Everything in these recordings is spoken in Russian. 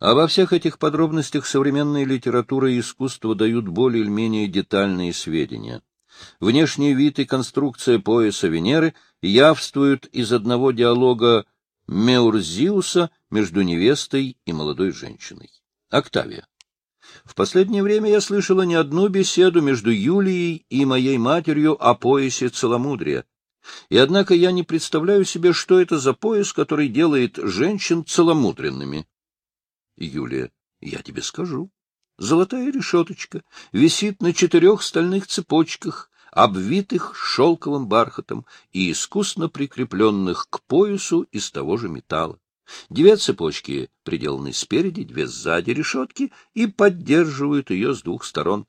Обо всех этих подробностях современная литература и искусство дают более или менее детальные сведения. Внешний вид и конструкция пояса Венеры явствуют из одного диалога Меурзиуса между невестой и молодой женщиной. Октавия. В последнее время я слышала не одну беседу между Юлией и моей матерью о поясе целомудрия. И однако я не представляю себе, что это за пояс, который делает женщин целомудренными. Юлия, я тебе скажу. Золотая решеточка висит на четырех стальных цепочках, обвитых шелковым бархатом и искусно прикрепленных к поясу из того же металла. Две цепочки приделаны спереди, две сзади решетки и поддерживают ее с двух сторон.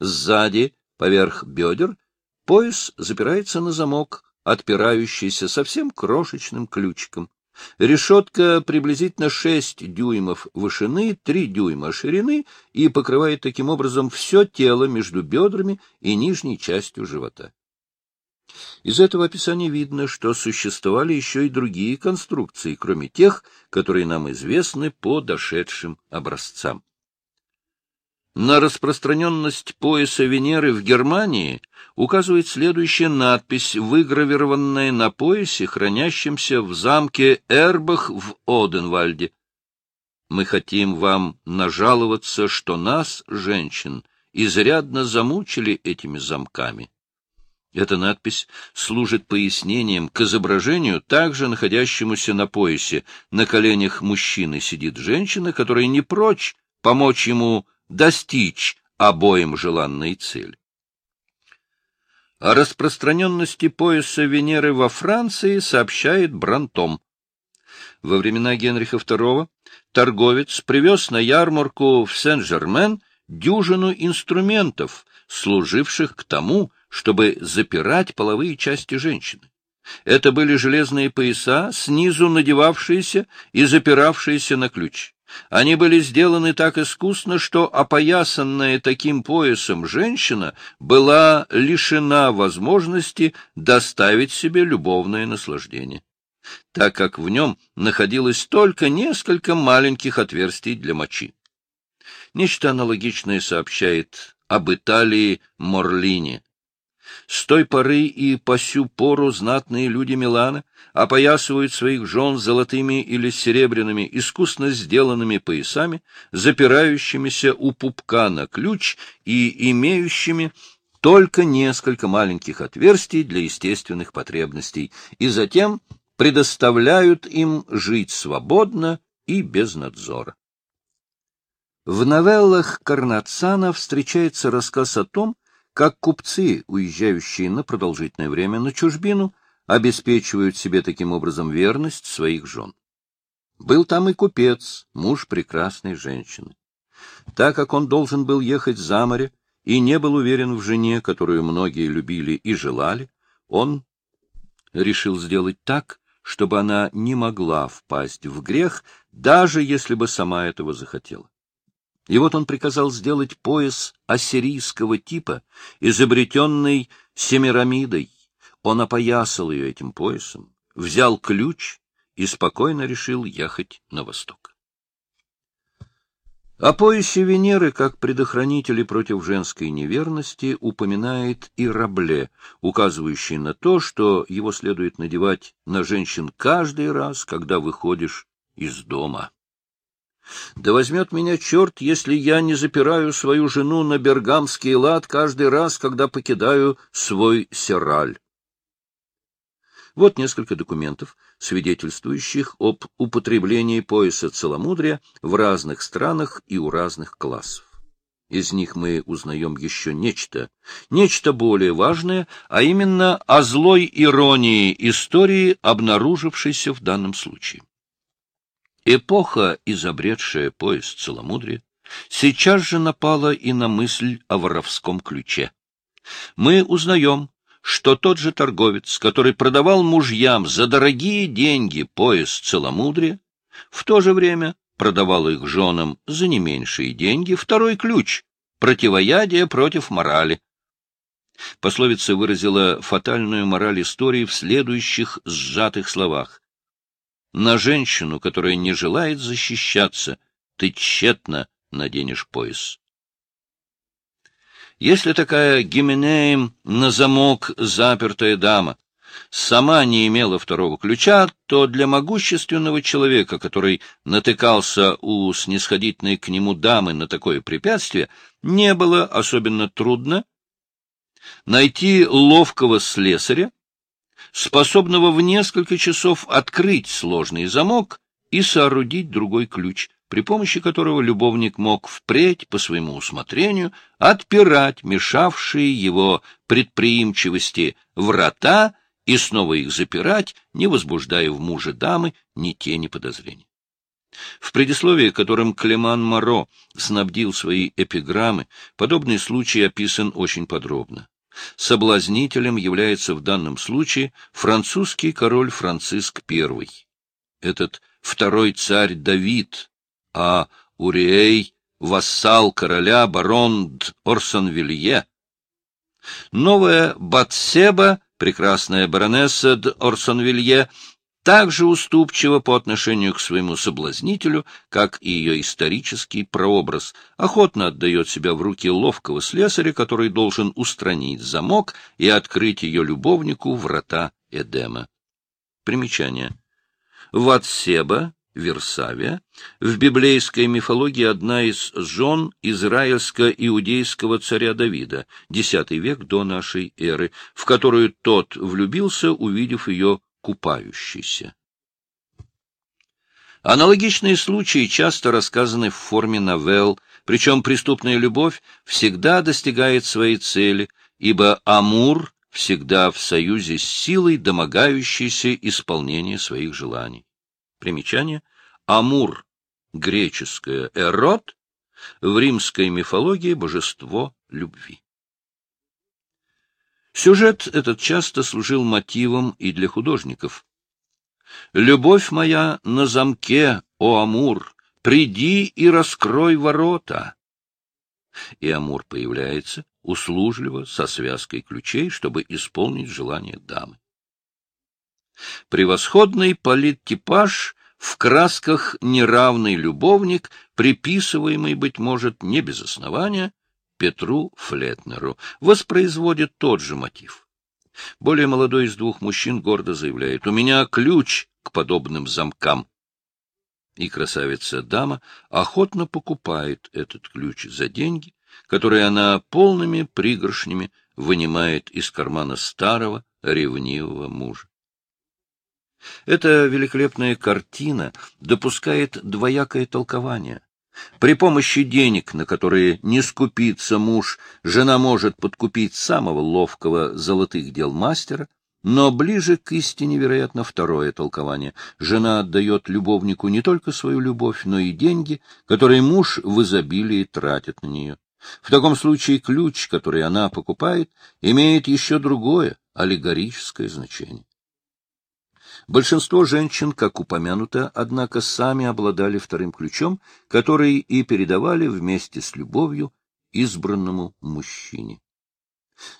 Сзади, поверх бедер, пояс запирается на замок, отпирающийся совсем крошечным ключиком. Решетка приблизительно 6 дюймов вышины, 3 дюйма ширины и покрывает таким образом все тело между бедрами и нижней частью живота. Из этого описания видно, что существовали еще и другие конструкции, кроме тех, которые нам известны по дошедшим образцам. На распространенность пояса Венеры в Германии указывает следующая надпись, выгравированная на поясе, хранящемся в замке Эрбах в Оденвальде. Мы хотим вам нажаловаться, что нас, женщин, изрядно замучили этими замками. Эта надпись служит пояснением к изображению, также находящемуся на поясе. На коленях мужчины сидит женщина, которая не прочь помочь ему достичь обоим желанной цели. О распространенности пояса Венеры во Франции сообщает Брантом. Во времена Генриха II торговец привез на ярмарку в Сен-Жермен дюжину инструментов, служивших к тому, чтобы запирать половые части женщины. Это были железные пояса, снизу надевавшиеся и запиравшиеся на ключ. Они были сделаны так искусно, что опоясанная таким поясом женщина была лишена возможности доставить себе любовное наслаждение, так как в нем находилось только несколько маленьких отверстий для мочи. Нечто аналогичное сообщает об Италии Морлине. С той поры и по сю пору знатные люди Милана опоясывают своих жен золотыми или серебряными искусно сделанными поясами, запирающимися у пупка на ключ и имеющими только несколько маленьких отверстий для естественных потребностей, и затем предоставляют им жить свободно и без надзора. В новеллах Карнацана встречается рассказ о том, как купцы, уезжающие на продолжительное время на чужбину, обеспечивают себе таким образом верность своих жен. Был там и купец, муж прекрасной женщины. Так как он должен был ехать за море и не был уверен в жене, которую многие любили и желали, он решил сделать так, чтобы она не могла впасть в грех, даже если бы сама этого захотела. И вот он приказал сделать пояс ассирийского типа, изобретенный Семирамидой. Он опоясал ее этим поясом, взял ключ и спокойно решил ехать на восток. О поясе Венеры как предохранителе против женской неверности упоминает и Рабле, указывающий на то, что его следует надевать на женщин каждый раз, когда выходишь из дома. Да возьмет меня черт, если я не запираю свою жену на бергамский лад каждый раз, когда покидаю свой сераль. Вот несколько документов, свидетельствующих об употреблении пояса целомудрия в разных странах и у разных классов. Из них мы узнаем еще нечто, нечто более важное, а именно о злой иронии истории, обнаружившейся в данном случае. Эпоха, изобретшая поезд целомудрия, сейчас же напала и на мысль о воровском ключе. Мы узнаем, что тот же торговец, который продавал мужьям за дорогие деньги пояс целомудрия, в то же время продавал их женам за не меньшие деньги второй ключ — противоядие против морали. Пословица выразила фатальную мораль истории в следующих сжатых словах. На женщину, которая не желает защищаться, ты тщетно наденешь пояс. Если такая гименеем на замок запертая дама сама не имела второго ключа, то для могущественного человека, который натыкался у снисходительной к нему дамы на такое препятствие, не было особенно трудно найти ловкого слесаря, способного в несколько часов открыть сложный замок и соорудить другой ключ, при помощи которого любовник мог впредь по своему усмотрению отпирать мешавшие его предприимчивости врата и снова их запирать, не возбуждая в муже дамы ни тени подозрений. В предисловии, которым Клеман Моро снабдил свои эпиграммы, подобный случай описан очень подробно. Соблазнителем является в данном случае французский король Франциск I. Этот второй царь Давид, а Уриэй — вассал короля барон Орсонвилье. Новая Батсеба, прекрасная баронесса Орсонвилье, также уступчива по отношению к своему соблазнителю, как и ее исторический прообраз, охотно отдает себя в руки ловкого слесаря, который должен устранить замок и открыть ее любовнику врата Эдема. Примечание. Ватсеба Версавия, в библейской мифологии одна из жен израильско-иудейского царя Давида, X век до нашей эры, в которую тот влюбился, увидев ее купающейся. Аналогичные случаи часто рассказаны в форме новелл, причем преступная любовь всегда достигает своей цели, ибо Амур всегда в союзе с силой, домогающейся исполнения своих желаний. Примечание. Амур, греческое эрот, в римской мифологии божество любви. Сюжет этот часто служил мотивом и для художников. «Любовь моя на замке, о Амур, приди и раскрой ворота!» И Амур появляется услужливо со связкой ключей, чтобы исполнить желание дамы. Превосходный политтипаж в красках неравный любовник, приписываемый, быть может, не без основания, Петру Флетнеру, воспроизводит тот же мотив. Более молодой из двух мужчин гордо заявляет, «У меня ключ к подобным замкам». И красавица-дама охотно покупает этот ключ за деньги, которые она полными пригоршнями вынимает из кармана старого ревнивого мужа. Эта великолепная картина допускает двоякое толкование. При помощи денег, на которые не скупится муж, жена может подкупить самого ловкого золотых дел мастера, но ближе к истине, вероятно, второе толкование. Жена отдает любовнику не только свою любовь, но и деньги, которые муж в изобилии тратит на нее. В таком случае ключ, который она покупает, имеет еще другое, аллегорическое значение. Большинство женщин, как упомянуто, однако сами обладали вторым ключом, который и передавали вместе с любовью избранному мужчине.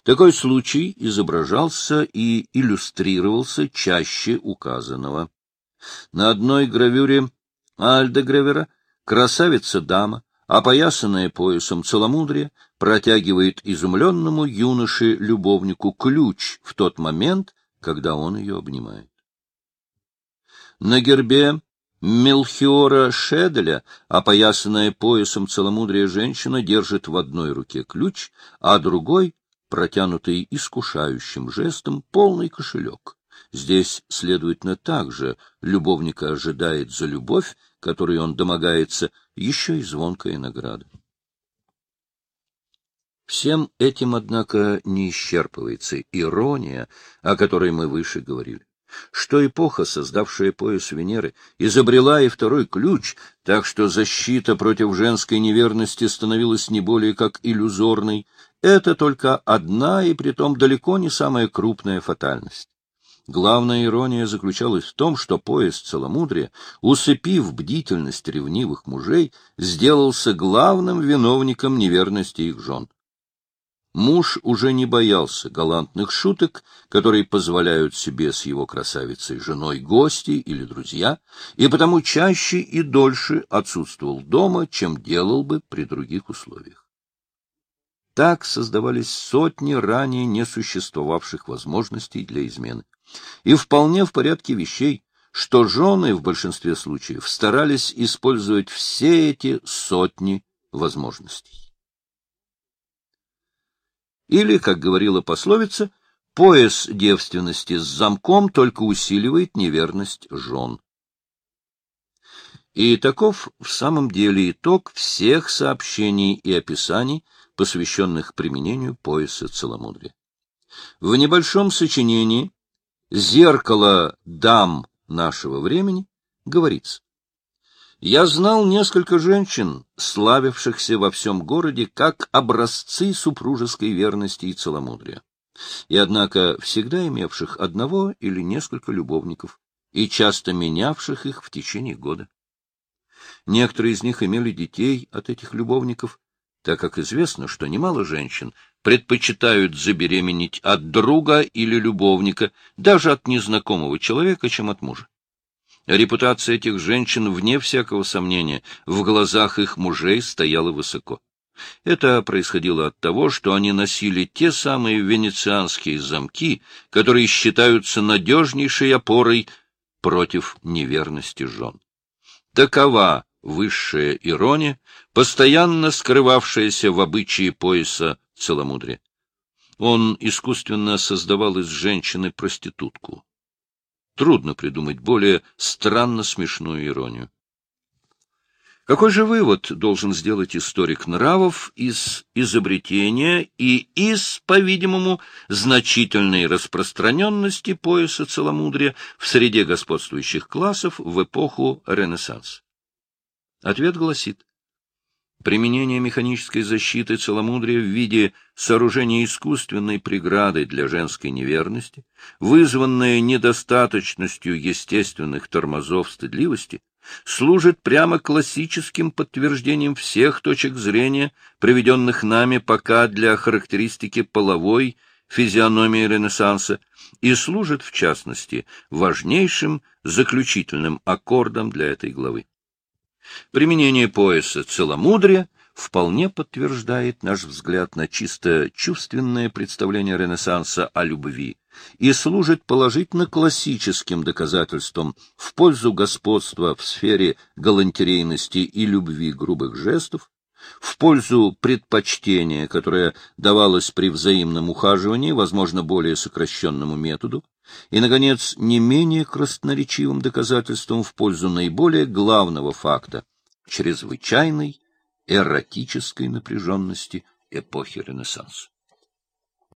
Такой случай изображался и иллюстрировался чаще указанного. На одной гравюре Альдегревера красавица-дама, опоясанная поясом целомудрия, протягивает изумленному юноше-любовнику ключ в тот момент, когда он ее обнимает. На гербе Мелхиора Шеделя, опоясанная поясом целомудрия женщина, держит в одной руке ключ, а другой, протянутый искушающим жестом, полный кошелек. Здесь, следовательно, также любовника ожидает за любовь, которой он домогается, еще и звонкая награда. Всем этим, однако, не исчерпывается ирония, о которой мы выше говорили что эпоха, создавшая пояс Венеры, изобрела и второй ключ, так что защита против женской неверности становилась не более как иллюзорной, это только одна и притом далеко не самая крупная фатальность. Главная ирония заключалась в том, что пояс целомудрия, усыпив бдительность ревнивых мужей, сделался главным виновником неверности их жен. Муж уже не боялся галантных шуток, которые позволяют себе с его красавицей женой гости или друзья, и потому чаще и дольше отсутствовал дома, чем делал бы при других условиях. Так создавались сотни ранее несуществовавших возможностей для измены. И вполне в порядке вещей, что жены в большинстве случаев старались использовать все эти сотни возможностей. Или, как говорила пословица, пояс девственности с замком только усиливает неверность жен. И таков в самом деле итог всех сообщений и описаний, посвященных применению пояса целомудрия. В небольшом сочинении «Зеркало дам нашего времени» говорится, я знал несколько женщин, славившихся во всем городе как образцы супружеской верности и целомудрия, и, однако, всегда имевших одного или несколько любовников и часто менявших их в течение года. Некоторые из них имели детей от этих любовников, так как известно, что немало женщин предпочитают забеременеть от друга или любовника, даже от незнакомого человека, чем от мужа. Репутация этих женщин, вне всякого сомнения, в глазах их мужей стояла высоко. Это происходило от того, что они носили те самые венецианские замки, которые считаются надежнейшей опорой против неверности жен. Такова высшая ирония, постоянно скрывавшаяся в обычае пояса целомудрия. Он искусственно создавал из женщины проститутку. Трудно придумать более странно смешную иронию. Какой же вывод должен сделать историк нравов из изобретения и из, по-видимому, значительной распространенности пояса целомудрия в среде господствующих классов в эпоху Ренессанса? Ответ гласит, Применение механической защиты целомудрия в виде сооружения искусственной преграды для женской неверности, вызванное недостаточностью естественных тормозов стыдливости, служит прямо классическим подтверждением всех точек зрения, приведенных нами пока для характеристики половой физиономии Ренессанса, и служит, в частности, важнейшим заключительным аккордом для этой главы. Применение пояса целомудрия вполне подтверждает наш взгляд на чисто чувственное представление Ренессанса о любви и служит положительно классическим доказательством в пользу господства в сфере галантерейности и любви грубых жестов, в пользу предпочтения, которое давалось при взаимном ухаживании, возможно, более сокращенному методу, и, наконец, не менее красноречивым доказательством в пользу наиболее главного факта — чрезвычайной эротической напряженности эпохи Ренессанса.